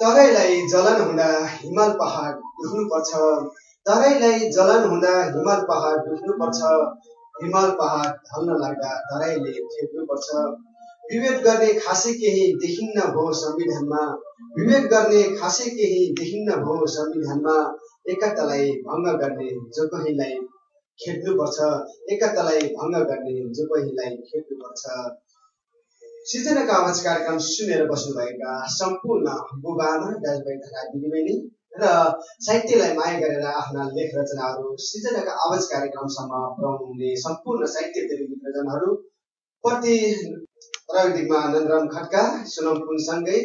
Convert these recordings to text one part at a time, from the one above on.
तराईलाई जलन हुँदा हिमाल पहाड डुब्नुपर्छ तराईलाई जलन हुँदा हिमाल पहाड डुब्नुपर्छ हिमाल पहाड ढल्न लाग्दा तराईले फेक्नुपर्छ विवेक गर्ने खासै केही देखिन्न भो संविधानमा। विवेक गर्ने खासै केही देखिन्न भो संविधानमा। एकतालाई भङ्ग गर्ने जो कोहीलाई खेद्नुपर्छ। एकतालाई भङ्ग गर्ने जो कोहीलाई खेद्नुपर्छ। सिर्जनाको आवाज कार्यक्रम सुनेर बस्नुभएका सम्पूर्ण बुबामा दाजुभाइ तथा दिदीबहिनी र साहित्यलाई माया गरेर आफ्ना लेख रचनाहरू सिर्जनाका आवाज कार्यक्रमसम्म पुर्याउनु हुने सम्पूर्ण साहित्य प्रेमी प्रति प्राविधिकमा नन्दराम खड्का सुनम पुनसँगै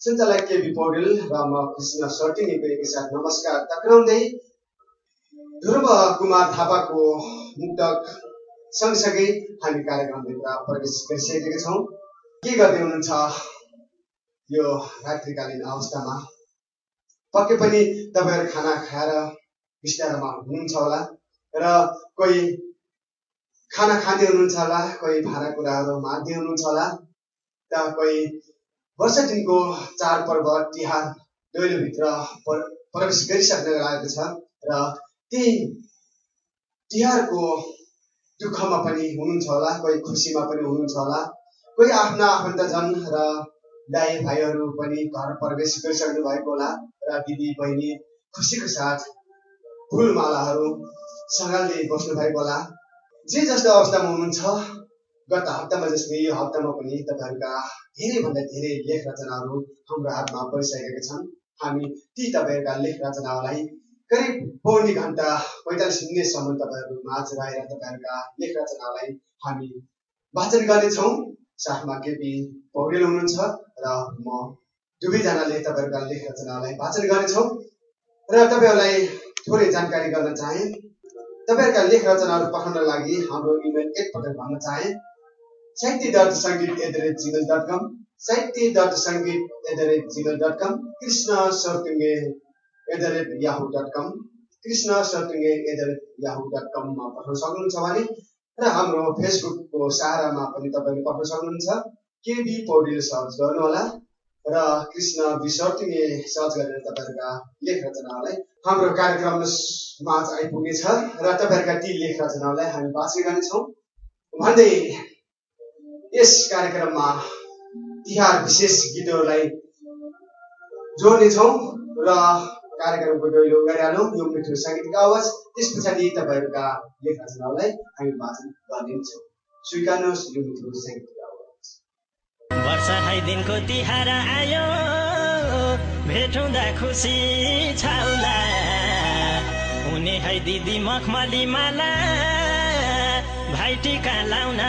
सञ्चालक केबी पौडेल र म कृष्ण सर्टिनीको एकसाथ नमस्कार टक्राउँदै ध्रुव कुमार थापाको मुक्तक सँगसँगै हामी कार्यक्रमभित्र प्रवेश गरिसकेका छौँ के गर्दै हुनुहुन्छ? यो रात्रिकालीन अवस्थामा। पक्कै पनि तपाईँहरू खाना खाएर बिस्तारमा हुनुहुन्छ होला र कोही खाना खाँदै हुनुहुन्छ होला कोही भाँडाकुँडाहरू माग्दै हुनुहुन्छ होला र कोही वर्ष दिनको चाडपर्व तिहार दैलोभित्र प्रवेश गरिसक्न लागेको छ र त्यही तिहारको दुःखमा पनि हुनुहुन्छ होला कोही खुसीमा पनि हुनुहुन्छ होला। कोही आफ्ना आफन्तजन र दाई भाइहरू पनि घर प्रवेश गरिसक्नु भएको होला र दिदी बहिनी खुसीको साथ फुलमालाहरू सँगाल्दै बस्नु भएको होला। जे जस्तो अवस्थामा हुनुहुन्छ गत हप्तामा जस्तै यो हप्तामा पनि तपाईँहरूका धेरैभन्दा धेरै लेख रचनाहरू हाम्रो हातमा परिसकेका छन्। हामी ती तपाईँहरूका लेख रचनाहरूलाई करिब पौनी घन्टा पैँतालिस मिनटसम्म तपाईँहरू माझ रहेर तपाईँहरूका लेख रचनालाई हामी वाचन गर्नेछौँ। साथमा केपी पौडेल हुनुहुन्छ र म दुवैजनाले तपाईँहरूका लेख रचनालाई वाचन गर्नेछौँ। र तपाईँहरूलाई थोरै जानकारी गर्न चाहे। तपाईँहरूका लेख रचनाहरू पठाउन लागि हाम्रो इमेल एकपटक भन्न चाहे। Sahitya dot Sangeet at the rate Gmail dot com Sahitya dot Sangeet at the rate Gmail dot com Krishna Sartunge at the rate Yahoo dot com Krishna Sartunge at the rate Yahoo dot कममा पठाउन सक्नुहुन्छ भने र हाम्रो फेसबुकको सहारामा पनि तपाईँले पठाउन सक्नुहुन्छ। केबी पौडेल सर्च गर्नुहोला र कृष्ण विसर्तिने सर्च गरेर तपाईँहरूका लेख रचनाहरूलाई हाम्रो कार्यक्रममा आइपुग्नेछ र तपाईँहरूका ती लेख रचनाहरूलाई हामी बाँच्ने गर्नेछौँ। भन्दै यस कार्यक्रममा तिहार विशेष गीतहरूलाई जोड्नेछौँ र कार्यक्रमको दैलो गरिहालौँ यो मिठो साङ्गीतिक आवाज त्यस पछाडि तपाईँहरूका लेख हामी वाचन गरिदिन्छौँ स्वीकार्नुहोस् यो मिठो साङ्गीतिक आवाज। वर्ष दिनको तिहार आयो भेटुँदा खुसी छाउला। हुने है दिदी मखमली माला भाइ टिका लाउन।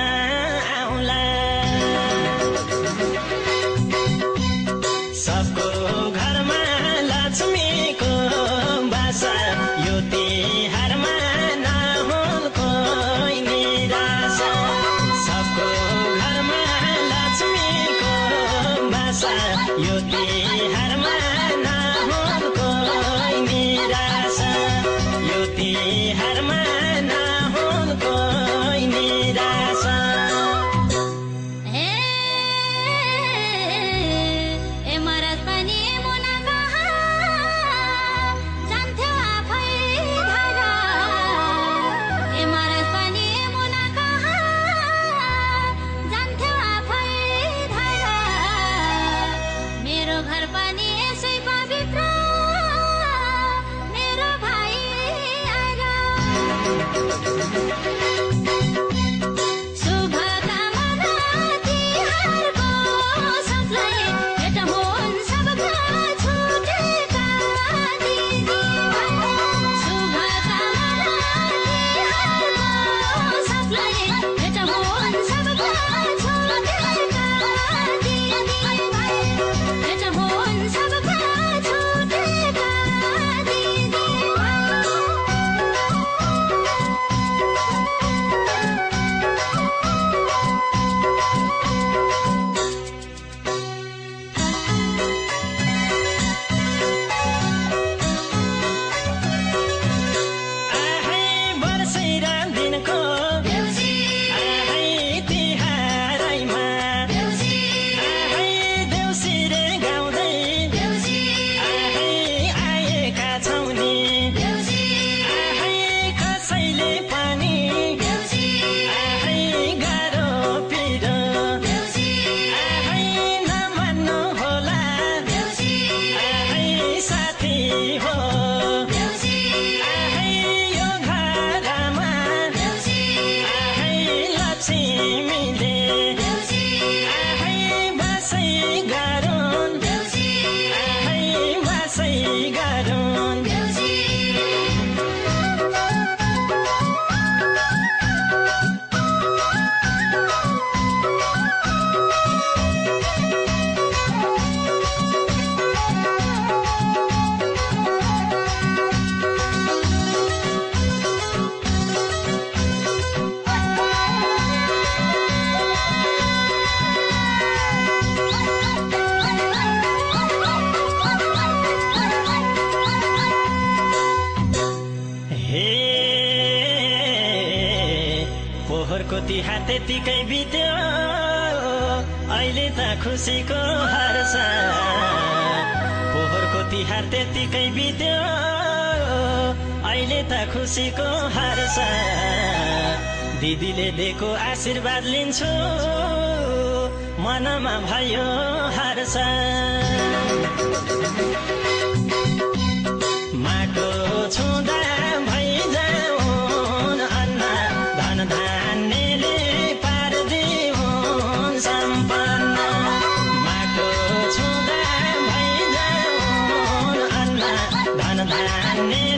दी खुसीको हर्ष पोहोरको तिहार त्यतिकै बित्यो। अहिले त खुसीको हर्ष दिदीले दिएको आशीर्वाद लिन्छु। मनमा भयो हारसा माटो छुँदा Dale.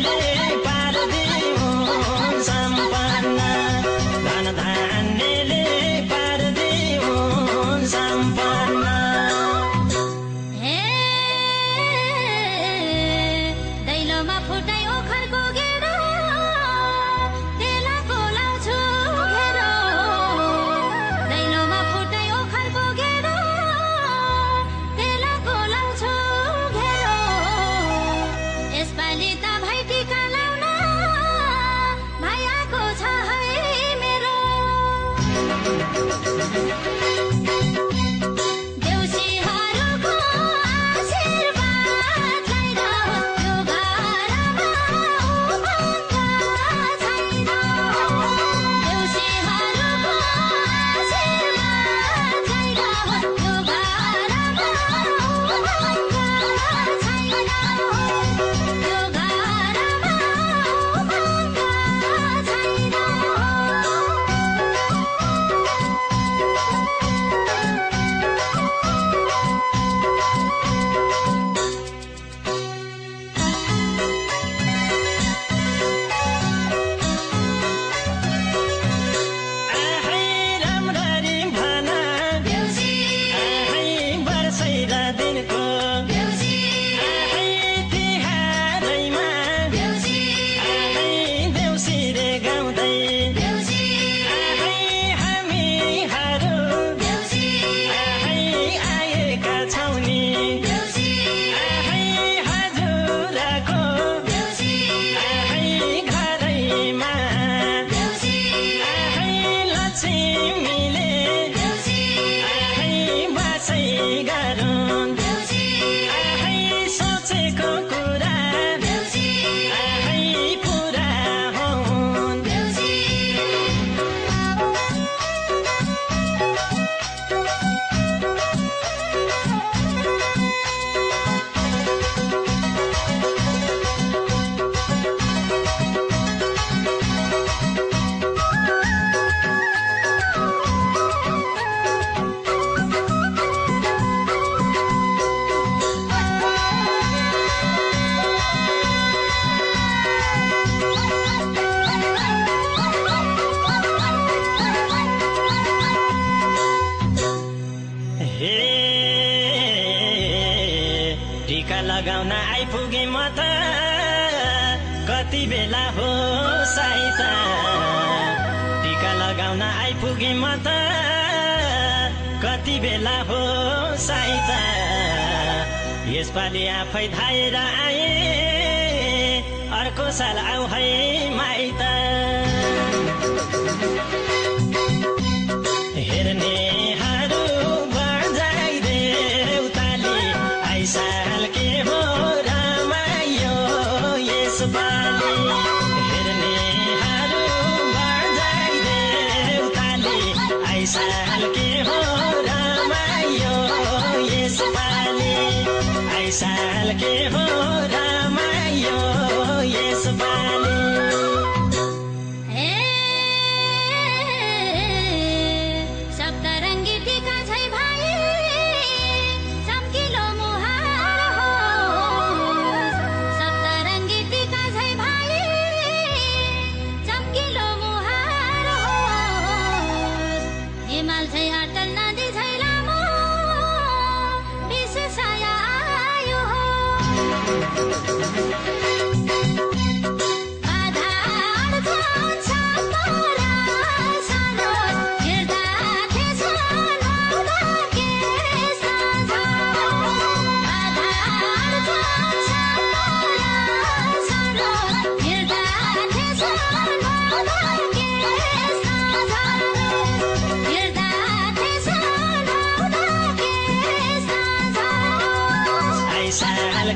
फैधाएर आए। अर्को साल आऊ है।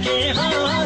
हो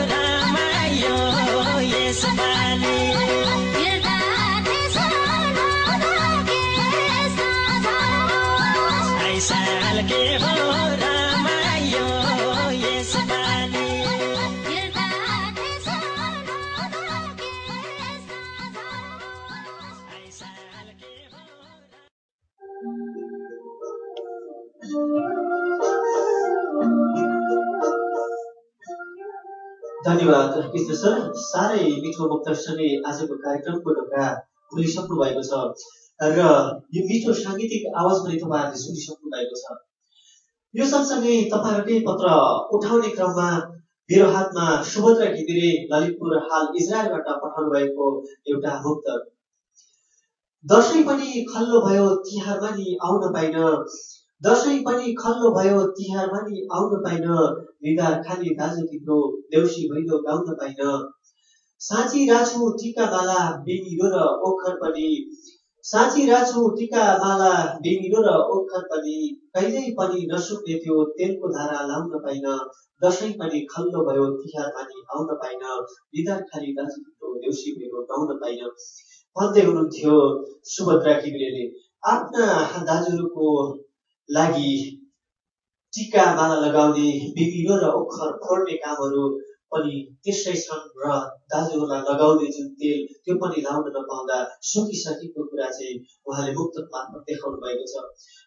धन्यवाद कृष्ण सर साह्रै मिठो मुक्तसँगै आजको कार्यक्रमको ढोका खुलिसक्नु भएको छ। र यो मिठो साङ्गीतिक आवाज पनि तपाईँहरूले सुनिसक्नु भएको छ। यो सँगसँगै तपाईँहरूकै पत्र उठाउने क्रममा मेरो हातमा सुभद्रा घिमिरे ललितपुर हाल इजरायलबाट पठाउनु भएको एउटा मुक्त दसैँ पनि खल्लो भयो तिहारमा नि आउन पाइन। दसैँ पनि खल्लो भयो तिहारमा नि आउन पाइन। निधार खाली दाजु तिम्रो देउसी भैलो गाउन पाइन। साँची राछु टिका माला बेनिरो र ओखर पनि। साँची राछु टिका माला बेनिरो र ओखर पनि। कहिल्यै पनि नसुक्ने थियो तेलको धारा लाउन पाइन। दसैँ पनि खल्लो भयो तिहारमा नि आउन पाइन। निधार खाली दाजु तिम्रो देउसी भैलो गाउन पाइन। भन्दै हुनुहुन्थ्यो सुभद्रा घिमिरेले। आफ्ना दाजुहरूको लागि टिका माला लगाउने बिबिरो र ओखर फोड्ने कामहरू पनि त्यस्तै छन् र दाजुहरूलाई लगाउने जुन तेल त्यो पनि लाउन नपाउँदा सुकिसकेको कुरा चाहिँ उहाँले मुक्त मार्फत देखाउनु भएको छ।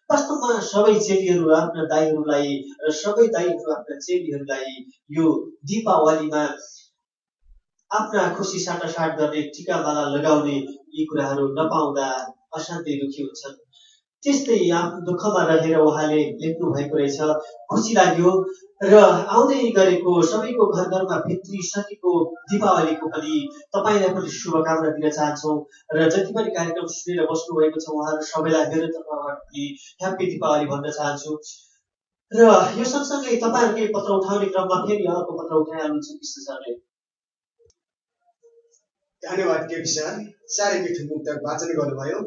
वास्तवमा सबै चेलीहरू आफ्ना दाईहरूलाई र सबै दाईहरू आफ्ना चेलीहरूलाई यो दीपावलीमा आफ्ना खुसी साटासाट गर्ने टिका माला लगाउने यी कुराहरू नपाउँदा अशान्ति दुखी हुन्छन्। त्यस्तै आफ्नो दुःखमा रहेर उहाँले लेख्नु भएको रहेछ। खुसी लाग्यो र आउँदै गरेको सबैको घर घरमा भित्रिसकेको दीपावलीको पनि तपाईँलाई पनि शुभकामना दिन चाहन्छौँ र जति पनि कार्यक्रम सुनेर बस्नु भएको छ उहाँहरू सबैलाई मेरो तर्फबाट पनि ह्याप्पी दीपावली भन्न चाहन्छु। र यो सँगसँगै तपाईँहरूकै पत्र उठाउने क्रममा फेरि अर्को पत्र उठाइहाल्नुहुन्छ कृष्ण सरले। धन्यवाद केपी सर। साह्रै मिठो मुक्तक वाचन गर्नुभयो।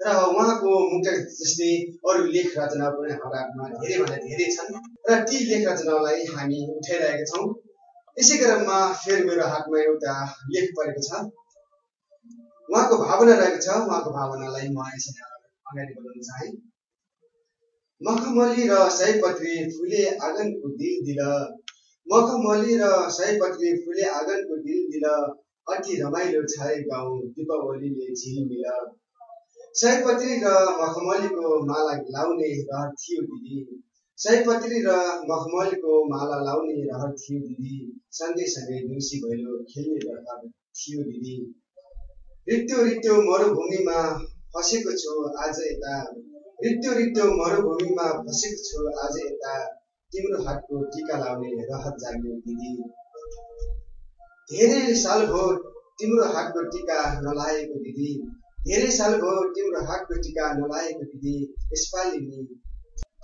र उहाँको मुक्तक जस्तै अरू लेख रचना पनि हाम्रा धेरैभन्दा धेरै छन् र ती लेख रचनालाई हामी उठाइरहेका छौँ। यसै क्रममा फेरि मेरो हातमा एउटा लेख परेको छ। उहाँको भावना रहेको छ। उहाँको भावनालाई म यसरी अगाडि बढाउन चाहे। मखमली र सयपत्री फुले आँगनको दिल दिल। मखमली र सयपत्री फुले आँगनको दिल दिल। अति रमाइलो छाए गाउँ। दीपावलीले झिलमिल सयपत्री र मखमलीको माला लाउने रहर थियो दिदी। सयपत्री र मखमलीको माला लाउने रहर थियो दिदी। सँगै सँगै देउसी भैलो खेल्ने रहर थियो दिदी। रित्यो रित्यो मरुभूमिमा फसेको छु आज यता। रित्यो रित्यो मरुभूमिमा फसेको छु आज यता। तिम्रो हातको टिका लाउने रहर जाग्यो दिदी। धेरै साल भयो तिम्रो हातको टिका नलाएको दिदी। धेरै साल भयो तिम्रो हातको टिका नलाएको दिदी यसपालि नि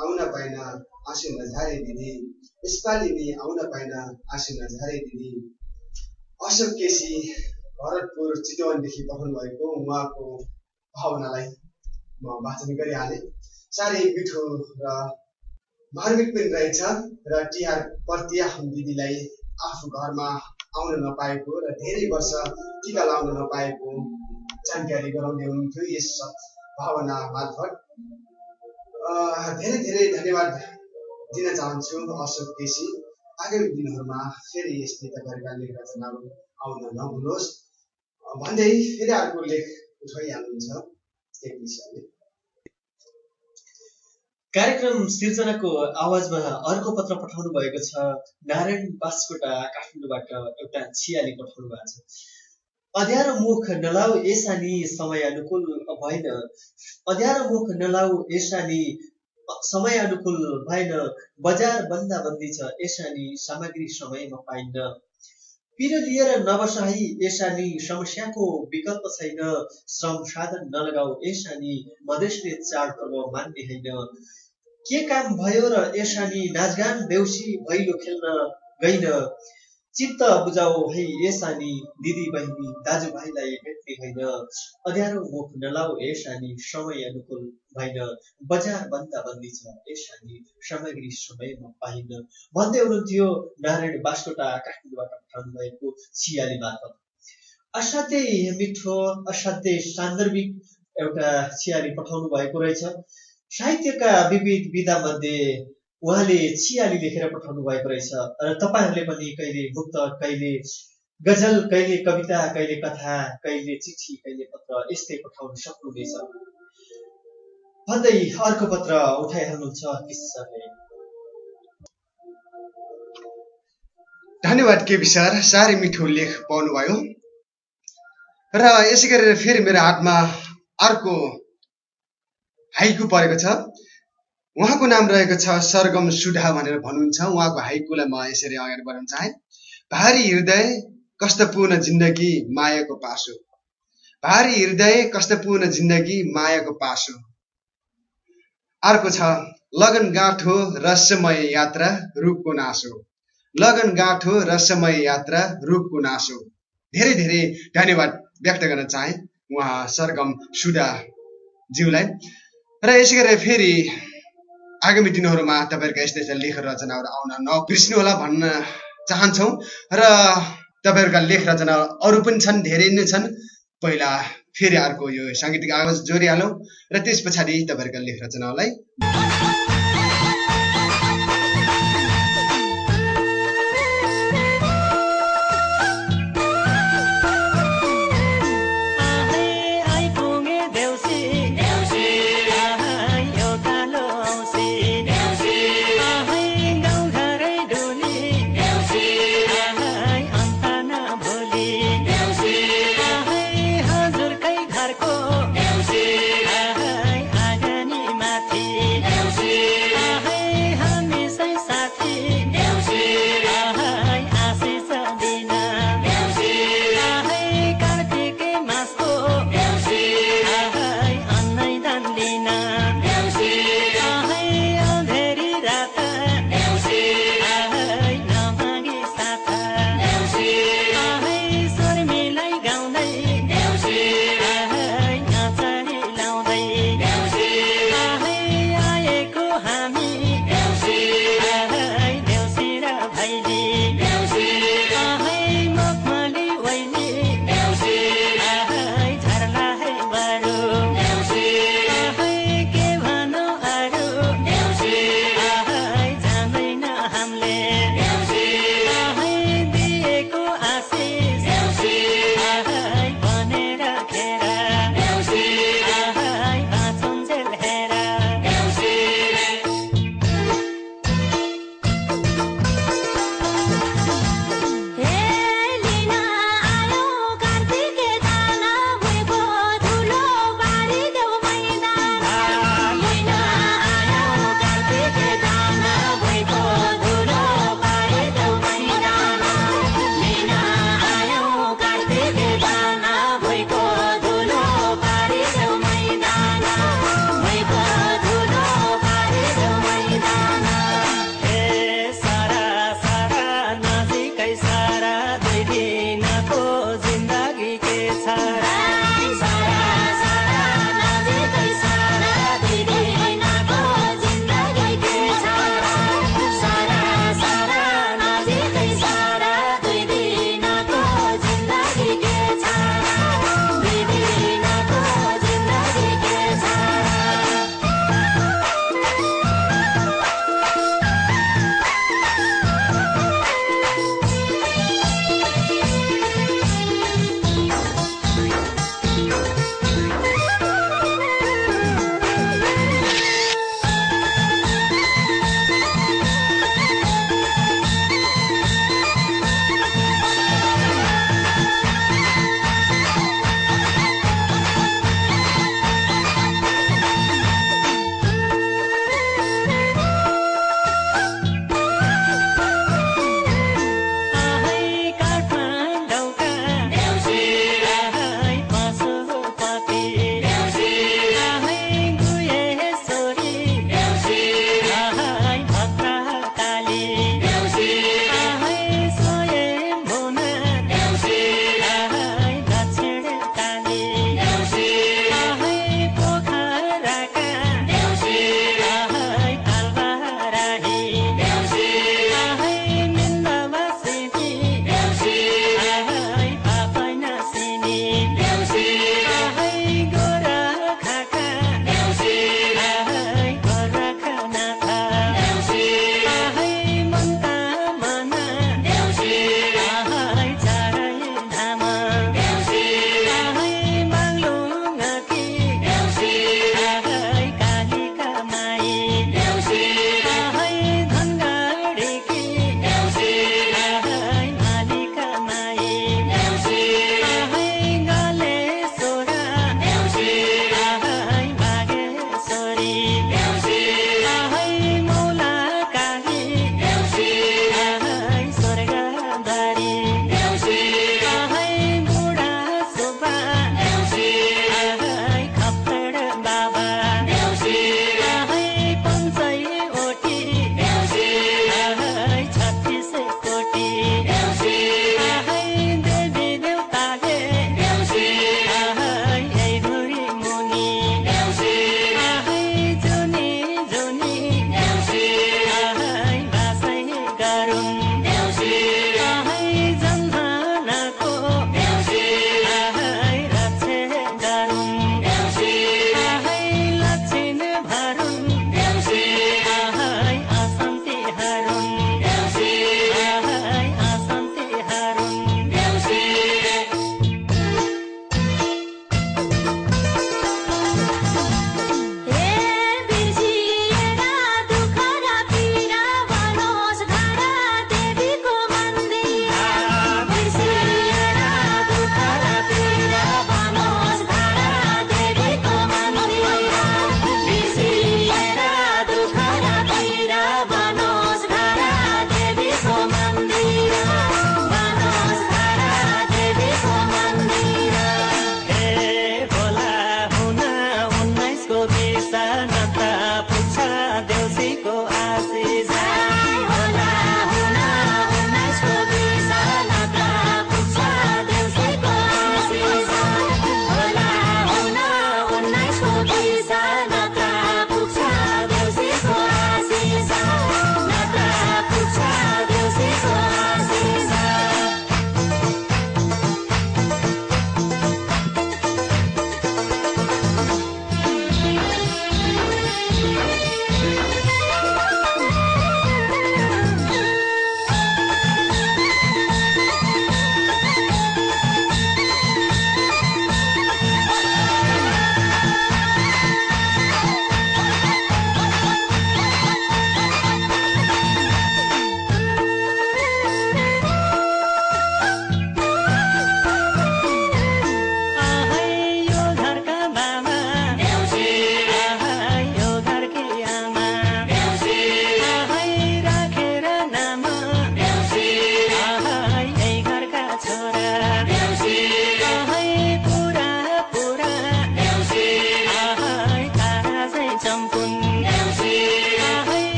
आउन पाइन आँसु नझारे दिदी यसपालि नि आउन पाइन आँसु नझारे दिदी अशोक केसी भरतपुर चितवनदेखि पठाउनु भएको उहाँको भावनालाई म वाचन गरिहालेँ। साह्रै मिठो र मार्मिक पनि रहेछ र तिहार प्रतिया दिदीलाई आफू घरमा आउन नपाएको र धेरै वर्ष टिका लाउन नपाएको जानकारी गराउँदै हुनुहुन्थ्यो यस भावना मार्फत धेरै धेरै धन्यवाद दिन चाहन्छु अशोक केसी। आगामी दिनहरूमा फेरि यस्तै तपाईँहरूका लेख रचनाहरू आउन अह, भन्दै फेरि अर्को लेख उठाइहाल्नुहुन्छ एक विषयले। कार्यक्रम सिर्जनाको आवाजमा अर्को पत्र पठाउनु भएको छ। नारायण बास्कोटा काठमाडौँबाट एउटा छियाली पठाउनु भएको छ। अध्यारो मुख नलाउ एसानी समय अनुकूल भएन। अध्यारो मुख नलाउ एसानी समय अनुकूल भएन। बजार बन्दा बन्दी छ एसानी सामग्री समयमा पाइन्न। पिर लिएर नबसाई एसानी समस्याको विकल्प छैन। श्रम साधन नलगाऊ एसानी मधेसले चाडपर्व मान्ने होइन। के काम भयो र एसानी नाचगान देउसी भैलो खेल्न गइन चित्त बुझाऊ है यसानी दिदी बहिनी दाजुभाइलाई भेट्ने होइन अँध्यारो मुख नलाऊ यसानी समय अनुकूल भएन बजार बन्दा बन्दी छ यसानी सामग्री समयमा पाइन भन्दै हुनुहुन्थ्यो नारायण बास्कोटा काठमाडौँबाट पठाउनु भएको सियाली मार्फत। असाध्यै मिठो असाध्यै सान्दर्भिक एउटा सियाली पठाउनु भएको रहेछ। साहित्यका विविध विधामध्ये उहाँले छियाली लेखेर पठाउनु भएको रहेछ। र तपाईँहरूले पनि कहिले मुक्त कहिले गजल कहिले कविता कहिले कथा कहिले चिठी कहिले पत्र यस्तै पठाउन सक्नुहुनेछ। भन्दै अर्को पत्र उठाइहाल्नुहुन्छ धन्यवाद के सर। साह्रै मिठो लेख पाउनुभयो। र यसै गरेर फेरि मेरो हातमा अर्को हाइकु परेको छ। उहाँको नाम रहेको छ सरगम सुधा भनेर भन्नुहुन्छ। उहाँको हाइकुलाई म यसरी अगाडि बढाउन चाहे। भारी हृदय कष्टपूर्ण जिन्दगी मायाको पासो। भारी हृदय कष्टपूर्ण जिन्दगी मायाको पासो। अर्को छ लगन गाँठो रसमय यात्रा रूपको नासो। लगन गाँठो रसमय यात्रा रूपको नासो। धेरै धेरै धन्यवाद व्यक्त गर्न चाहे उहाँ सरगम सुधा ज्यूलाई र यसै गरेर फेरि आगामी दिनहरूमा तपाईँहरूका यस्ता यस्ता लेख रचनाहरू आउन नबिर्सिनु होला भन्न चाहन्छौँ र तपाईँहरूका लेख रचना अरू पनि छन् धेरै नै छन्। पहिला फेरि अर्को यो साङ्गीतिक आवाज जोडिहालौँ र त्यस पछाडि तपाईँहरूका लेख रचनालाई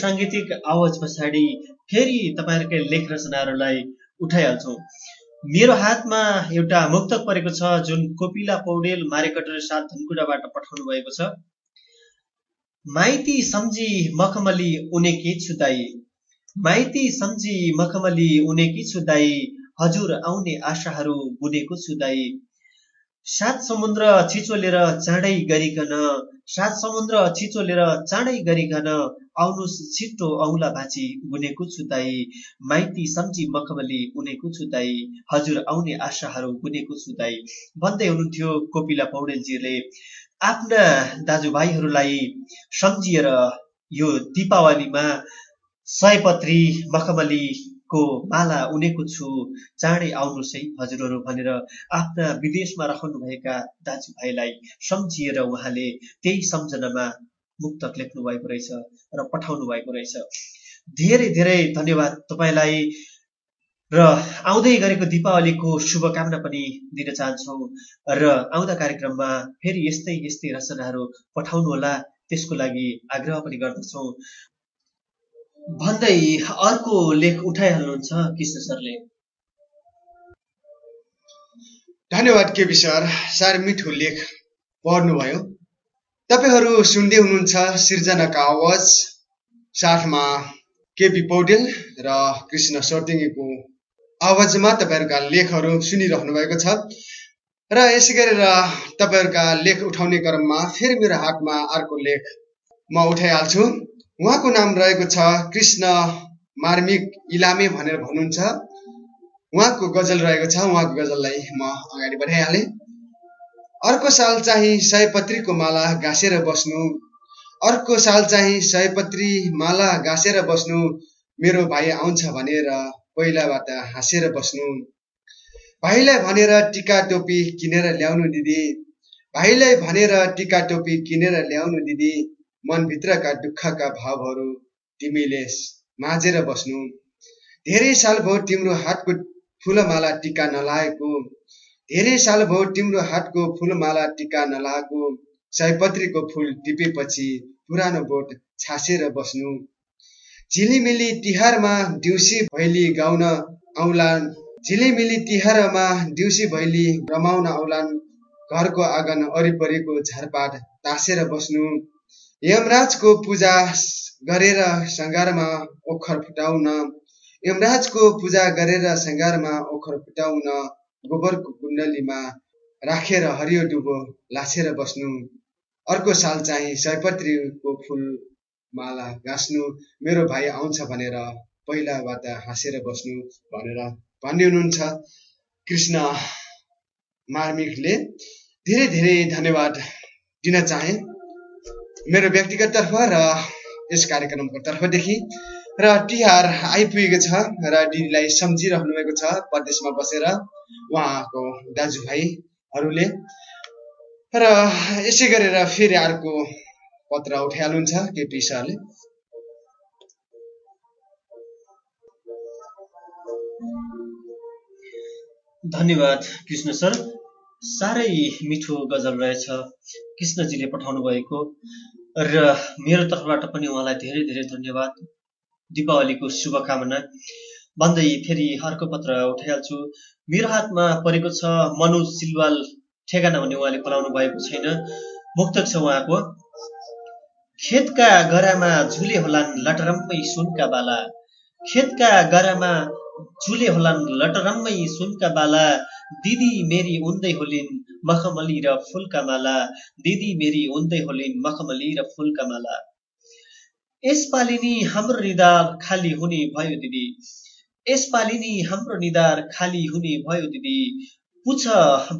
साङ्गीतिक आवाज पछाडि फेरि तपाईँहरूकै लेख रचनाहरूलाई उठाइहाल्छौँ। मेरो हातमा एउटा मुक्तक परेको छ जुन कोपिला पौडेल मारेकटर साथ धनकुटाबाट पठाउनु भएको छ। माइती सम्झी मखमली उनेकी छुदाई माइती सम्झी मखमली उनेकी छुदाई हजुर आउने आशाहरू बुनेको छुदाई सात समुद्र छिचोलेर चाँडै गरिकन सात समुद्र छिचोलेर चाँडै गरिकन आउनुहोस् छिट्टो औला भाँची बुनेको छु दाई। माइती सम्झी मखमली उनेको छु दाई। हजुर आउने आशाहरू बुनेको छु दाई। भन्दै हुनुहुन्थ्यो कोपिला पौडेलजीले। आफ्ना दाजुभाइहरूलाई सम्झिएर यो दीपावलीमा सयपत्री मखमलीको माला उनेको छु चाँडै आउनुहोस् है हजुरहरू भनेर आफ्ना विदेशमा रहनुभएका दाजुभाइलाई सम्झिएर उहाँले त्यही सम्झनामा मुक्तक लेख्नु भएको रहेछ र पठाउनु भएको रहेछ। धेरै धेरै धन्यवाद तपाईँलाई र आउँदै गरेको दीपावलीको शुभकामना पनि दिन चाहन्छौँ र आउँदा कार्यक्रममा फेरि यस्तै यस्तै रचनाहरू पठाउनु होला त्यसको लागि आग्रह पनि गर्दछौँ। भन्दै अर्को लेख उठाइहाल्नुहुन्छ कृष्ण सरले। धन्यवाद केपी सर साह्रै मिठो लेख पढ्नुभयो। तपाईँहरू सुन्दै हुनुहुन्छ सिर्जनाका आवाज साथमा केपी पौडेल र कृष्ण सर्तिङको आवाजमा तपाईँहरूका लेखहरू सुनिरहनु भएको छ। र यसै गरेर तपाईँहरूका लेख उठाउने क्रममा फेरि मेरो हातमा अर्को लेख म उठाइहाल्छु। उहाँको नाम रहेको छ कृष्ण मार्मिक इलामे भनेर भन्नुहुन्छ। उहाँको गजल रहेको छ उहाँको गजललाई म अगाडि बढाइहालेँ। अर्को साल चाहिँ सयपत्रीको माला घाँसेर बस्नु। अर्को साल चाहिँ सयपत्री माला घाँसेर बस्नु मेरो भाइ आउँछ भनेर पहिलाबाट हाँसेर बस्नु। भाइलाई भनेर टिका टोपी किनेर ल्याउनु दिदी। भाइलाई भनेर टिका टोपी किनेर ल्याउनु दिदी। मनभित्रका दुःखका भावहरू तिमीले माझेर बस्नु। धेरै साल भयो तिम्रो हातको फुलमाला टिका नलाएको। धेरै साल भयो तिम्रो हातको फुलमाला टिका नलाएको। सयपत्रीको फुल टिपेपछि पुरानो बोट छासेर बस्नु। झिलिमिली तिहारमा दिउँसी भैली गाउन आउलान् झिलिमिली तिहारमा दिउँसी भैली रमाउन आउलान् घरको आँगन वरिपरिको झारपात तासेर बस्नु। यमराजको पूजा गरेर सङ्घारमा ओखर फुटाउन यमराजको पूजा गरेर सङ्घारमा ओखर फुटाउन गोबरको कुण्डलीमा राखेर हरियो डुबो लाछेर बस्नु। अर्को साल चाहिँ सयपत्रीको फुल माला गाँच्नु। मेरो भाइ आउँछ भनेर पहिलाबाट हाँसेर बस्नु भनेर भन्ने हुनुहुन्छ। कृष्ण मार्मिकले धेरै धेरै धन्यवाद दिन चाहे। मेरो व्यक्तिगत तर्फ र यस कार्यक्रमको तर्फदेखि र तिहार आइपुगेको छ र दिदीलाई सम्झिरहनु भएको छ परदेशमा बसेर उहाँको दाजुभाइहरूले। र यसै गरेर फेरि अर्को पत्र उठाइहाल्नुहुन्छ केपी सरले। धन्यवाद कृष्ण सर। साह्रै मिठो गजल रहेछ। कृष्णजीले पठाउनु भएको र मेरो तर्फबाट पनि उहाँलाई धेरै धेरै धन्यवाद। दीपावलीको शुभकामना। भन्दै फेरि अर्को पत्र उठाइहाल्छु। मेरो हातमा परेको छ मनोज सिलवाल ठेगाना भन्ने उहाँले बोलाउनु भएको छैन। मुक्तक छ उहाँको। खेतका गरामा झुले होलान् लटरम्मै सुनका बाला। खेतका गरामा झुले होलान् लटरम्मै सुनका बाला। दिदी मेरी उन्दै होलिन् मखमली र फुलका माला। दिदी मेरी उन्दै होलिन् मखमली र फुलका माला। यसपालि नि हाम्रो निधार खाली हुने भयो दिदी। यसपालि नि हाम्रो निधार खाली हुने भयो दिदी। पुछ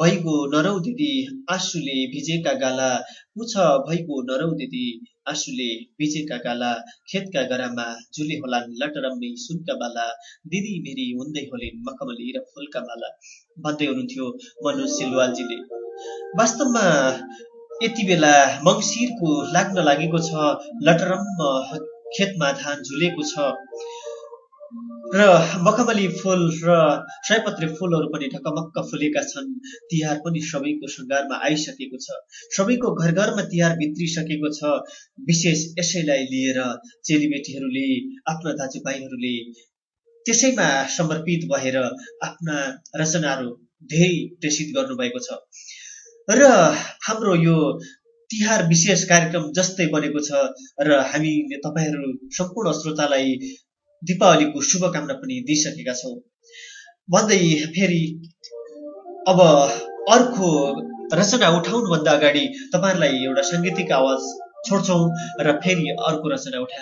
भइगो नरौ दिदी आँसुले भिजेका गाला। पुछ भइगो नरौ दिदी आँसुले भिजेका गाला। खेतका गरामा झुले होलान् लटरम्मी सुनका बाला। दिदी मेरी हुँदै होलिन् मखमली र फुलका माला भन्दै हुनुहुन्थ्यो मनोज सिलवालजीले। वास्तवमा यति बेला मङ्सिरको लाग्न लागेको छ। लटरम्म खेतमा धान झुलेको छ। र मखमली फुल र सयपत्री फुलहरू पनि ढकमक्क फुलेका छन्। तिहार पनि सबैको सङ्घारमा आइसकेको छ। सबैको घर घरमा तिहार भित्रिसकेको छ। विशेष यसैलाई लिएर चेलीबेटीहरूले आफ्ना दाजुभाइहरूले त्यसैमा समर्पित भएर आफ्ना रचनाहरू धेरै प्रेषित गर्नुभएको छ। र हाम्रो यो तिहार विशेष कार्यक्रम जस्तै बनेको छ र हामीले तपाईँहरू सम्पूर्ण श्रोतालाई दीपावलीको शुभकामना पनि दिइसकेका छौँ। भन्दै फेरि अब अर्को रचना उठाउनुभन्दा अगाडि तपाईँहरूलाई एउटा साङ्गीतिक आवाज छोड्छौँ र फेरि अर्को रचना उठा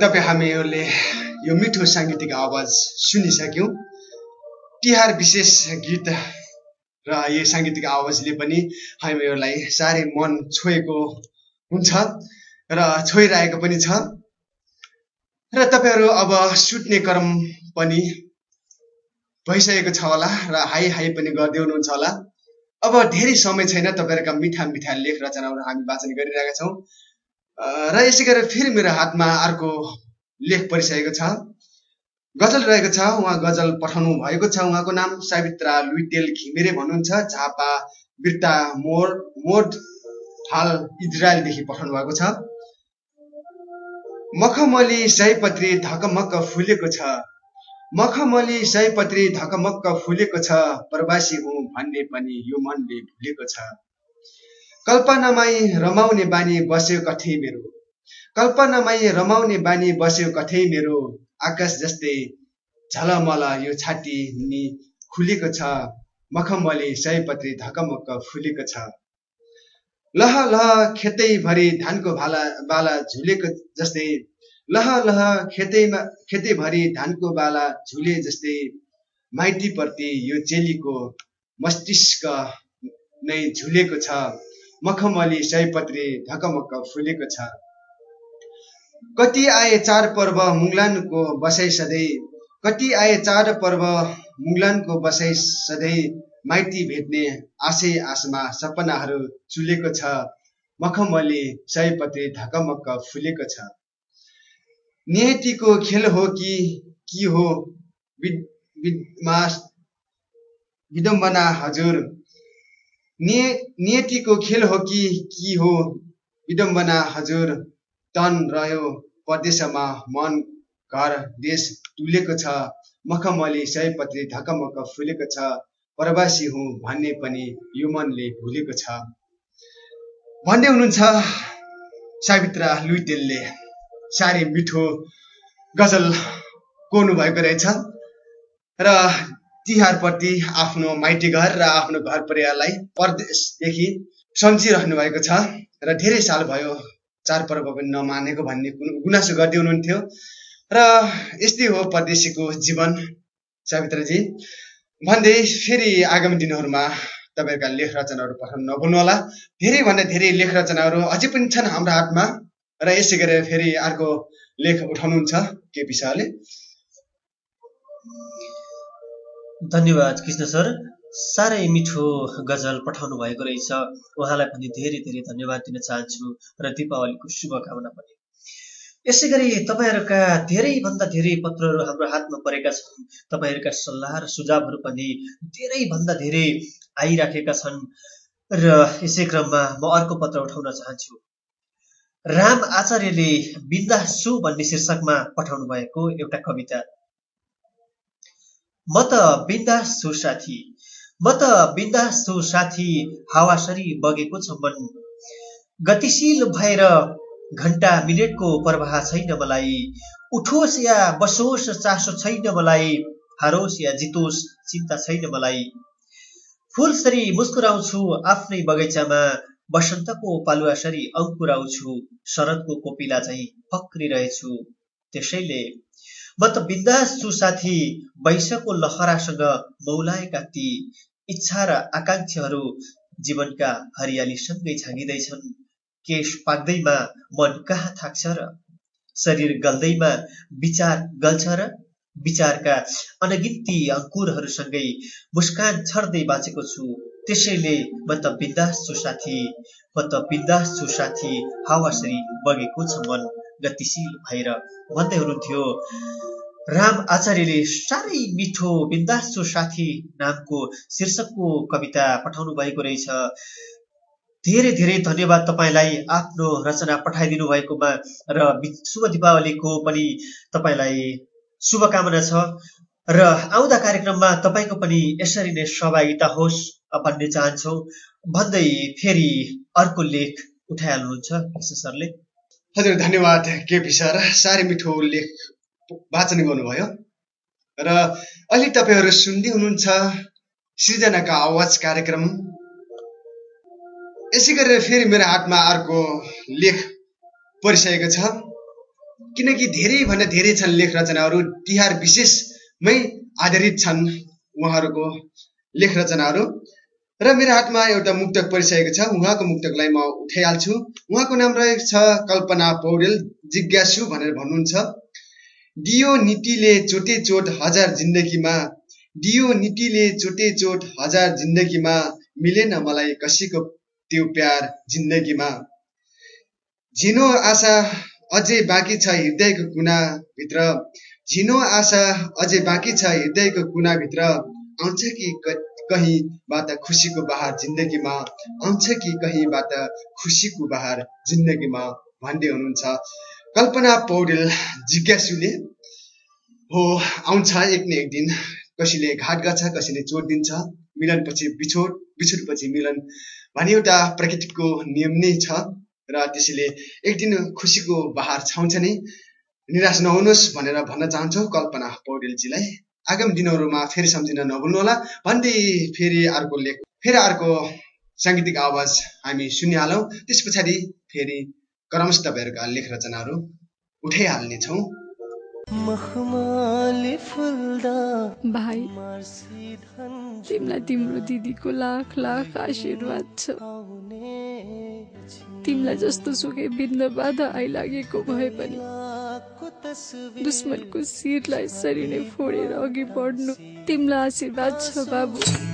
तपाईँ हामीहरूले यो मिठो साङ्गीतिक आवाज सुनिसक्यौँ। तिहार विशेष गीत र यो साङ्गीतिक आवाजले पनि हामीहरूलाई साह्रै मन छोएको हुन्छ र छोइरहेको पनि छ। र तपाईँहरू अब सुत्ने क्रम पनि भइसकेको छ होला र हाई हाई पनि गर्दै हुनुहुन्छ होला। अब धेरै समय छैन तपाईँहरूका मिठा मिठा लेख रचनाहरू हामी वाचन गरिरहेका छौँ। र यसै गरेर फेरि मेरो हातमा अर्को लेख परिसकेको छ। गजल रहेको छ उहाँ गजल पठाउनु भएको छ। उहाँको नाम सावित्रा लुइटेल घिमिरे भन्नुहुन्छ। झापा बिर्ता मोड मोड हाल इजरायलदेखि पठाउनु भएको छ। मखमली सयपत्री धकमक्क फुलेको छ। मखमली सयपत्री धकमक्क फुलेको छ। प्रवासी हुँ भन्ने पनि यो मनले भुलेको छ। कल्पनामै रमाउने बानी बस्यो कठै मेरो? कल्पनामै रमाउने बानी बस्यो कठै मेरो? आकाश जस्तै झलमल यो छाती नि खुलेको छ। मखमली सयपत्री धकमक्क फुलेको छ। लह लह खेतैभरि धानको भाला बाला झुलेको जस्तै। लह लह खेतैमा खेतैभरि धानको बाला झुले जस्तै। माइतीप्रति यो चेलीको मस्तिष्क नै झुलेको छ। मखमली सयपत्री ढकमक्क फुलेको छ। कति आए चाडपर्व मुङ्लानको बसाइ सधैँ कति आए चाडपर्व मुङ्लानको बसाइ सधैँ माइती भेट्ने आशै आशमा सपनाहरू चुलेको छ। मखमली सयपत्री ढकमक्क फुलेको छ। नियतिको खेल हो कि के हो? विद- विदमा विडम्बना हजुर। निय नियतिको खेल हो कि के हो विडम्बना हजुर। तन रह्यो परदेशमा मन घर देश डुलेको छ। मखमली सयपत्री धकमक्क फुलेको छ। प्रवासी हुँ भन्ने पनि यो मनले भुलेको छ। भन्दै हुनुहुन्छ सावित्रा लुइटेलले। साह्रै मिठो गजल कोर्नु भएको रहेछ। र तिहारप्रति आफ्नो माइती घर र आफ्नो घर परिवारलाई परदेशदेखि सम्झिरहनु भएको छ र धेरै साल भयो चाडपर्व पनि नमानेको भन्ने गुन- गुनासो गर्दै हुनुहुन्थ्यो। र यस्तै हो परदेशीको जीवन सावित्राजी। भन्दै फेरि आगामी दिनहरूमा तपाईँहरूका लेख रचनाहरू पठाउनु नभुल्नुहोला धेरैभन्दा धेरै लेख रचनाहरू अझै पनि छन् हाम्रो हातमा र यसै गरेर फेरि अर्को लेख उठाउनुहुन्छ केपी शाहले। धन्यवाद कृष्ण सर। साह्रै मिठो गजल पठाउनु भएको रहेछ। उहाँलाई पनि धेरै धेरै धन्यवाद दिन चाहन्छु र दीपावलीको शुभकामना पनि। यसै गरी तपाईँहरूका धेरैभन्दा धेरै पत्रहरू हाम्रो हातमा परेका छन्। तपाईँहरूका सल्लाह र सुझावहरू पनि धेरैभन्दा धेरै आइराखेका छन्। र यसै क्रममा म अर्को पत्र उठाउन चाहन्छु। राम आचार्यले बिन्दास छु भन्ने शीर्षकमा पठाउनु भएको एउटा कविता। म त बिन्दास छु साथी म त बिन्दास छु साथी हावासरी बगेको छ मन गतिशील भएर घन्टा मिनेटको प्रवाह छैन मलाई। उठोस् या बसोस् चासो छैन मलाई। हारोस् या जितोस् चिन्ता छैन मलाई। फुलसरी मुस्कुराउँछु आफ्नै बगैँचामा। वसन्तको पालुवासरी अङ्कुराउँछु। शरदको कोपिला चाहिँ फक्रिरहेछु त्यसैले म त बिन्दास छु साथी वैशको लहरासँग मौलाएका ती इच्छा र आकाङ्क्षाहरू जीवनका हरियालीसँगै झाँगिँदैछन् केश पाक्दैमा मन कहाँ थाक्छ र शरीर गल्दैमा विचार गल्छ र विचारका अनगिन्ती अङ्कुरहरूसँगै मुस्कान छर्दै बाँचेको छु। त्यसैले म त बिन्दास छु साथी म त बिन्दास छु साथी हावासरी बगेको छ मन। गतिशील भएर भन्दै हुनुहुन्थ्यो राम आचार्यले साह्रै मिठो बिन्दास साथी नामको शीर्षकको कविता पठाउनु भएको रहेछ। धेरै धेरै धन्यवाद तपाईँलाई आफ्नो रचना पठाइदिनु भएकोमा र शुभ दीपावलीको पनि तपाईँलाई शुभकामना छ। र आउँदा कार्यक्रममा तपाईँको पनि यसरी नै सहभागिता होस् भन्ने चाहन्छौँ। भन्दै फेरि अर्को लेख उठाइहाल्नुहुन्छ सरले। हजुर धन्यवाद केपी सर साह्रै मिठो लेख वाचन गर्नुभयो। र अहिले तपाईँहरू सुन्दै हुनुहुन्छ सृजनाका आवाज कार्यक्रम। यसै गरेर फेरि मेरो हातमा अर्को लेख परिसकेको छ। किनकि धेरैभन्दा धेरै छन् लेख रचनाहरू तिहार विशेषमै आधारित छन् उहाँहरूको लेख रचनाहरू। र मेरो हातमा एउटा मुक्तक परिसकेको छ। उहाँको मुक्तकलाई म उठाइहाल्छु। उहाँको नाम रहेको छ कल्पना पौडेल। जिज्ञासु भनेर भन्नुहुन्छ। दियो नीतिले चोटे चोट हजार जिन्दगीमा दियो नीतिले चोटे चोट हजार जिन्दगीमा मिलेन मलाई कसैको त्यो प्यार जिन्दगीमा। झिनो आशा अझै बाँकी छ हृदयको कुनाभित्र। झिनो आशा अझै बाँकी छ हृदयको कुनाभित्र। आउँछ कि कहीँबाट खुसीको बहार जिन्दगीमा आउँछ कि कहीँबाट खुसीको बहार जिन्दगीमा भन्दै हुनुहुन्छ। कल्पना पौडेल जिज्ञासुले हो आउँछ एक न एक दिन। कसैले घाट गर्छ कसैले चोट दिन्छ। मिलनपछि बिछोड बिछोडपछि मिलन भन्ने एउटा प्रकृतिको नियम नै छ र त्यसैले एक दिन खुसीको बहार छाउँछ नै। निराश नहुनुहोस् भनेर भन्न चाहन्छौ कल्पना पौडेलजीलाई। आगामी दिनहरूमा फेरि सम्झिन नभुल्नुहोला भन्दै फेरि अर्को लेख फेरि अर्को साङ्गीतिक आवाज हामी सुनिहालौँ। त्यस पछाडि फेरि क्रमश तपाईँहरूका लेख रचनाहरू उठाइहाल्नेछौँ मखमली फुल्दा भाइ तिमीलाई तिम्रो दिदीको लाख लाख आशीर्वाद छ। तिमीलाई जस्तो सुकै बिन्द बाधा आइलागेको भए पनि दुश्मनको शिरलाई यसरी नै फोडेर अघि बढ्नु। तिमीलाई आशीर्वाद छ बाबु।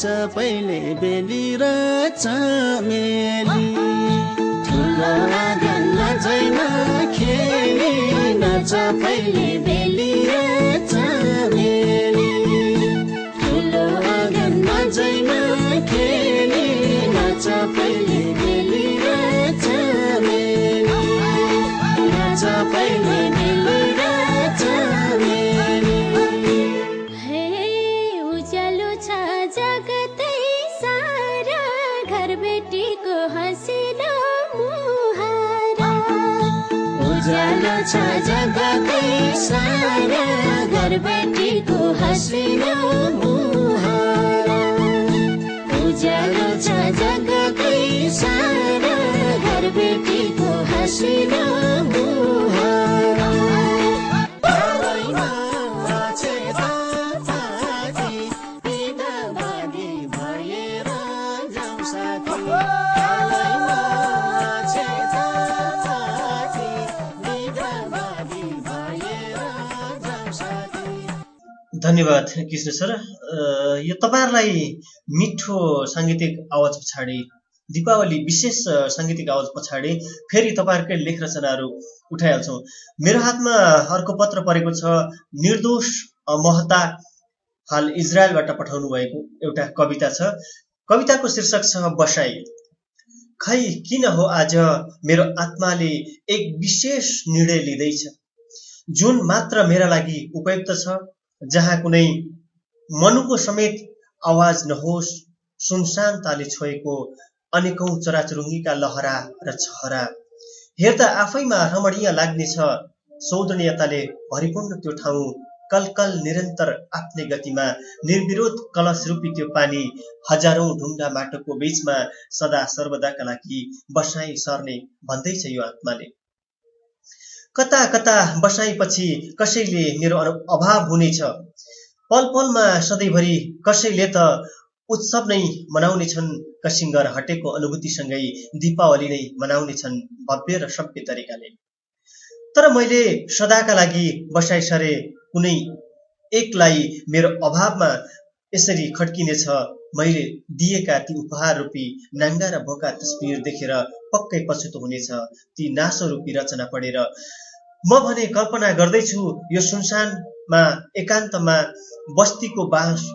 नाच पहिले बेली र चमेली ठुलो आँगनमा जैमा खेली नाच पहिले बेली र चमेली ठुलो आँगनमा जैमा खेली नाच बेली र चमेली नाच पहिले घर बेटीको हँसिलो मुहारा। उज्यालो छ जगतै सारा घर बेटीको हँसिलो मुहारा। उज्यालो छ जगतै सारा घर बेटीको हँसिलो मुहारा। धन्यवाद कृष्ण सर। यो तपाईँहरूलाई मिठो साङ्गीतिक आवाज पछाडि दीपावली विशेष साङ्गीतिक आवाज पछाडि फेरि तपाईँहरूकै लेख रचनाहरू उठाइहाल्छौँ। मेरो हातमा अर्को पत्र परेको छ निर्दोष महता हाल इजरायलबाट पठाउनु भएको एउटा कविता छ। कविताको शीर्षक छ बसाई खै किन हो आज मेरो आत्माले एक विशेष निर्णय लिँदैछ? जुन मात्र मेरा लागि उपयुक्त छ जहाँ कुनै मनुको समेत आवाज नहोस् सुनसानताले छोएको अनेकौं चराचुरुङ्गीका लहरा र छहरा। हेर्दा आफैमा रमणीय लाग्नेछ सौदनीयताले भरिपूर्ण त्यो ठाउँ कलकल निरन्तर आफ्नै गतिमा निर्विरोध कलश रूपी त्यो पानी हजारौं ढुङ्गा माटोको बीचमा सदा सर्वदाका लागि बसाई सर्ने भन्दैछ यो आत्माले। कता कता बसाइपछि कसैले मेरो अभाव हुनेछ। पल पलमा सधैँभरि कसैले त उत्सव नै मनाउने छन् कसिङ्गर हटेको अनुभूतिसँगै दीपावली नै मनाउने छन् भव्य र सभ्य तरिकाले। तर मैले सदाका लागि बसाइसरे कुनै एकलाई मेरो अभावमा यसरी खड्किनेछ मैले दिएका ती उपहार रूपी नाङ्गा र भोका तस्बिर देखेर पक्कै पछुतो हुनेछ। ती नासो रूपी रचना पढेर म भने कल्पना गर्दैछु यो सुनसानमा एकान्तमा बस्तीको बास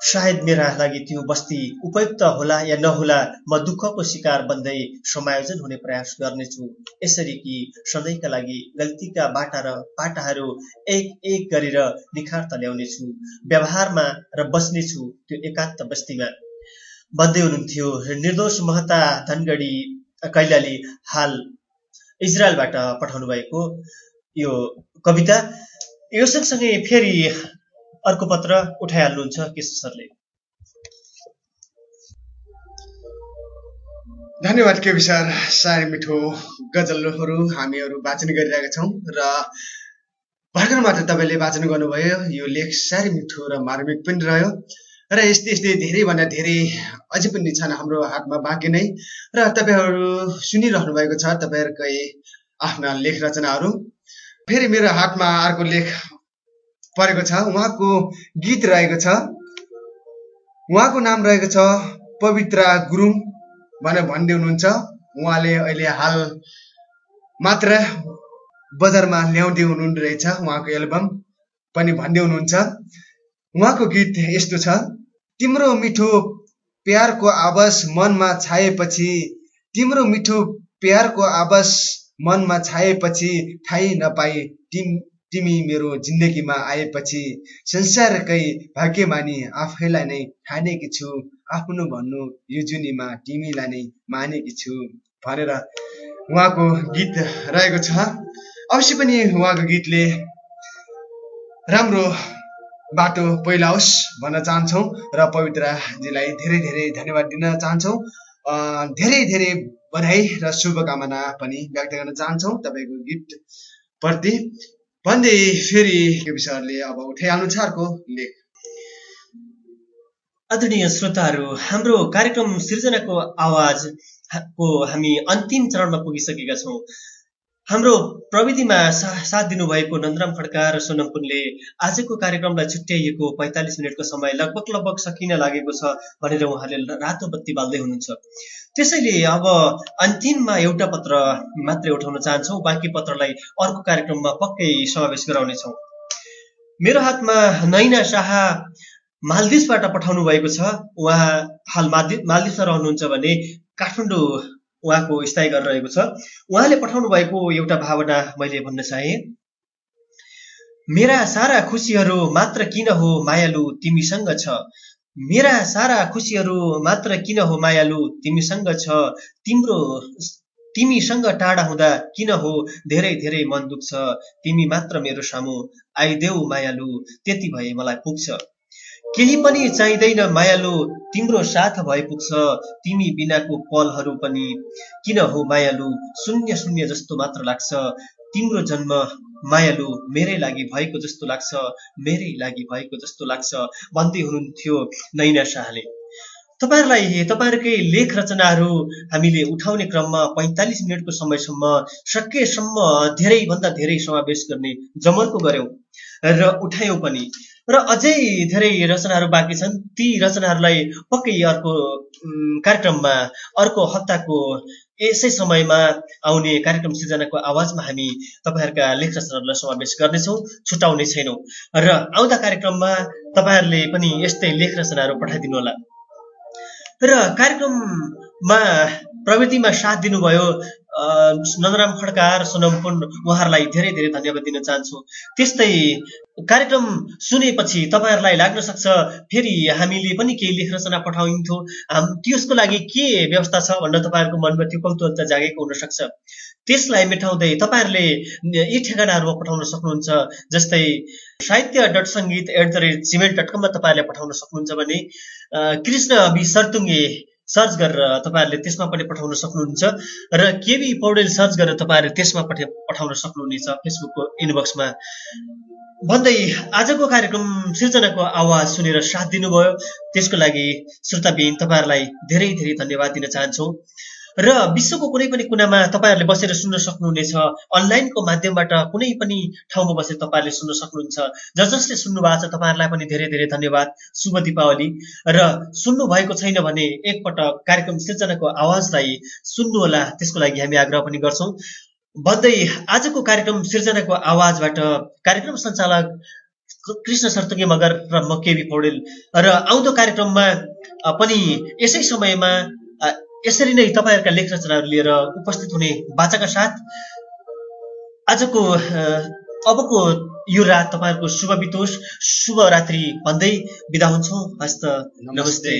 सायद मेरा लागि त्यो बस्ती उपयुक्त होला या नहोला म दुःखको शिकार बन्दै समायोजन हुने प्रयास गर्नेछु। यसरी कि सधैँका लागि गल्तीका बाटा र पाटाहरू एक एक गरेर निखार्त ल्याउनेछु व्यवहारमा र बस्नेछु त्यो एकान्त बस्तीमा। भन्दै हुनुहुन्थ्यो निर्दोष महता धनगढी कैलाली हाल इजरायलबाट पठाउनु भएको यो कविता? यो सँगसँगै फेरि अर्को पत्र उठाइहाल्नुहुन्छ केशव सरले धन्यवाद के विचार? साह्रै मिठो गजलहरू हामीहरू वाचन गरिरहेका छौँ र भर्खर मात्र तपाईँले वाचन गर्नुभयो यो लेख साह्रै मिठो र मार्मिक पनि रह्यो र यस्तै यस्तै धेरैभन्दा धेरै अझै पनि छन् हाम्रो हातमा बाँकी नै र तपाईँहरू सुनिरहनु भएको छ तपाईँहरूकै आफ्ना लेख रचनाहरू। फेरि मेरो हातमा अर्को लेख परेको छ उहाँको गीत रहेको छ। उहाँको नाम रहेको छ पवित्रा गुरुङ भनेर भन्दै हुनुहुन्छ। उहाँले अहिले हाल मात्र बजारमा ल्याउँदै हुनुहुँदो रहेछ उहाँको एल्बम पनि भन्दै हुनुहुन्छ। उहाँको गीत यस्तो छ तिम्रो मिठो प्यारको आवाज मनमा छाएपछि तिम्रो मिठो प्यारको आवाज मनमा छाएपछि थाहै नपाए तिम तिमी मेरो जिन्दगीमा आएपछि संसारकै भाग्यमानी आफैलाई नै ठानेकी छु आफ्नो भन्नु यो जुनीमा तिमीलाई नै मानेकी छु भनेर उहाँको गीत रहेको छ। अवश्य पनि उहाँको गीतले राम्रो बाटो पहिलाओस् भन्न चाहन्छौँ र पवित्राजीलाई धेरै धेरै धन्यवाद दिन चाहन्छौँ। धेरै धेरै बधाई र शुभकामना पनि व्यक्त गर्न चाहन्छौँ तपाईँको गीत प्रति। भन्दै फेरि यो विषयहरूले अब उठाइहाल्नु लेख आदरणीय श्रोताहरू हाम्रो कार्यक्रम सिर्जनाको आवाज को हामी अन्तिम चरणमा पुगिसकेका छौँ। हाम्रो प्रविधिमा सा साथ दिनुभएको नन्दराम खड्का र सोनम पुनले आजको कार्यक्रमलाई छुट्याइएको पैँतालिस मिनटको समय लगभग लगभग सकिन लागेको छ भनेर उहाँले रातो बत्ती बाल्दै हुनुहुन्छ। त्यसैले अब अन्तिममा एउटा पत्र मात्रै उठाउन चाहन्छौँ बाँकी पत्रलाई अर्को कार्यक्रममा पक्कै समावेश गराउनेछौँ। मेरो हातमा नैना शाह मालदिप्सबाट पठाउनु भएको छ। उहाँ हाल मालदिप मालदिप्समा रहनुहुन्छ भने काठमाडौँ उहाँको स्थायी गरेर रहेको छ। उहाँले पठाउनु भएको एउटा भावना मैले भन्न चाहे। मेरा सारा खुसीहरू मात्र किन हो मायालु तिमीसँग छ? मेरा सारा खुसीहरू मात्र किन हो मायालु तिमीसँग छ? तिम्रो तिमीसँग टाढा हुँदा किन हो धेरै धेरै मन दुख्छ? तिमी मात्र मेरो सामु आइदेऊ मायालु। त्यति भए मलाई पुग्छ। केही पनि चाहिँदैन मायालु। तिम्रो साथ भए पुग्छ तिमी बिनाको पलहरू पनि। किन हो मायालु? शून्य शून्य जस्तो मात्र लाग्छ। तिम्रो जन्म मायालु मेरै लागि भएको जस्तो लाग्छ। मेरै लागि भएको जस्तो लाग्छ। भन्दै हुनुहुन्थ्यो नैना शाहले। तपाईँहरूलाई तपाईँहरूकै लेख रचनाहरू हामीले उठाउने क्रममा पैँतालिस मिनटको समयसम्म सकेसम्म धेरैभन्दा धेरै समावेश गर्ने जमर्को गऱ्यौँ। र उठायौँ पनि। र अझै धेरै रचनाहरू बाँकी छन्। ती रचनाहरूलाई पक्कै अर्को कार्यक्रममा अर्को हप्ताको यसै समयमा आउने कार्यक्रम सिर्जनाको आवाजमा हामी तपाईँहरूका लेख रचनाहरूलाई समावेश गर्नेछौँ छुटाउने छैनौँ। र आउँदा कार्यक्रममा तपाईँहरूले पनि यस्तै लेख रचनाहरू पठाइदिनु होला र कार्यक्रममा प्रविधिमा साथ दिनुभयो अ, नन्दराम खड्का र सोनम पुन उहाँहरूलाई धेरै धेरै धन्यवाद दिन चाहन्छु। त्यस्तै कार्यक्रम सुनेपछि तपाईँहरूलाई लाग्न सक्छ फेरि हामीले पनि केही लेख रचना पठाइन्थ्यो त्यसको लागि के व्यवस्था छ भनेर तपाईँहरूको मनमा त्यो कौतूहलता जागेको हुनसक्छ। त्यसलाई मेटाउँदै तपाईँहरूले यी ठेगानाहरूमा पठाउन सक्नुहुन्छ जस्तै Sahitya dot Sangeet at the rate Gmail dot कममा तपाईँहरूले पठाउन सक्नुहुन्छ भने कृष्ण बि सर्तुङ्गे सर्च गरेर तपाईँहरूले त्यसमा पनि पठाउन सक्नुहुन्छ र केबी पौडेल सर्च गरेर तपाईँहरूले त्यसमा पठा पठाउन सक्नुहुनेछ फेसबुकको इनबक्समा भन्दै आजको कार्यक्रम सिर्जनाको आवाज सुनेर साथ दिनुभयो। त्यसको लागि श्रोताबिन तपाईँहरूलाई धेरै धेरै धन्यवाद दिन चाहन्छौँ। र विश्वको कुनै पनि कुनामा तपाईँहरूले बसेर सुन्न सक्नुहुनेछ अनलाइनको माध्यमबाट कुनै पनि ठाउँमा बसेर तपाईँहरूले सुन्न सक्नुहुन्छ। ज जसले सुन्नु भएको छ तपाईँहरूलाई पनि धेरै धेरै धन्यवाद। शुभ दीपावली। र सुन्नु भएको छैन भने एकपटक कार्यक्रम सिर्जनाको आवाजलाई सुन्नुहोला। त्यसको लागि हामी आग्रह पनि गर्छौँ। भन्दै आजको कार्यक्रम सिर्जनाको आवाजबाट कार्यक्रम सञ्चालक कृष्ण सर्तुकी मगर र म केबी पौडेल। र आउँदो कार्यक्रममा पनि यसै समयमा यसरी नै तपाईँहरूका लेख रचनाहरू लिएर उपस्थित हुने बाचाका साथ आजको अबको यो रात तपाईँहरूको शुभ बितोष शुभ रात्रि भन्दै बिदा हुन्छौँ। हस्त नमस्ते।